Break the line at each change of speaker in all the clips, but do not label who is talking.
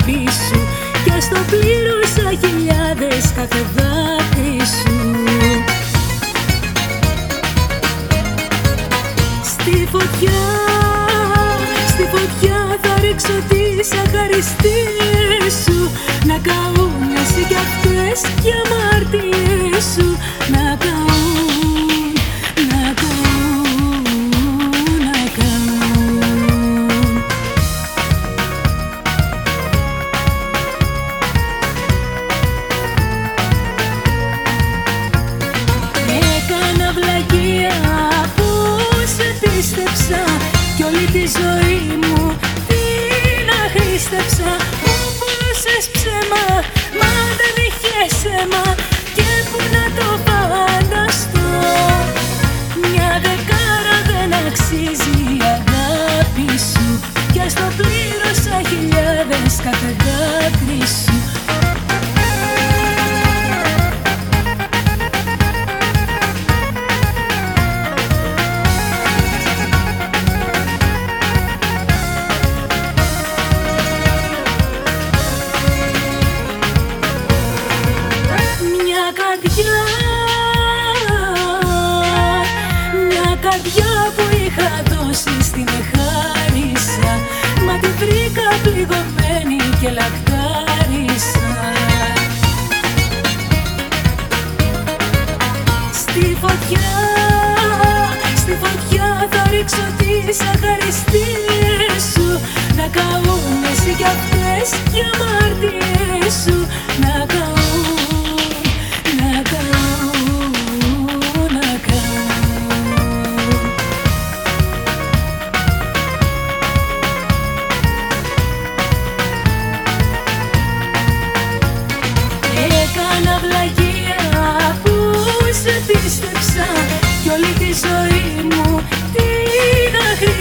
αγάπη σου Και στο πλήρωσα χιλιάδες κάθε δάκρυ σου. Στη φωτιά, στη φωτιά θα ρίξω τις αχαριστίες σου. Να καούν εσύ κι αυτές κι αμαρτίες αχρήστεψα Μου Μια καρδιά Μια καρδιά που είχα δώσει στην χάρισα Μα τη βρήκα πληγωμένη και λακτάρισα. Στη φωτιά, στη φωτιά θα ρίξω τις αχαριστίες σου. Να καούν εσύ κι αυτές κι αμαρτίες σου. Να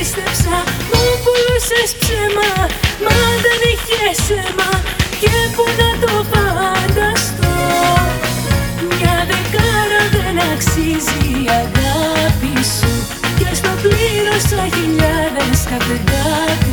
αχρήστεψα Μου πουλούσες ψέμα, μα δεν είχες αίμα Και που να το φανταστώ. Μια δεκάρα δεν αξίζει η αγάπη σου Και στο πλήρωσα χιλιάδες κάθε δάκρυ σου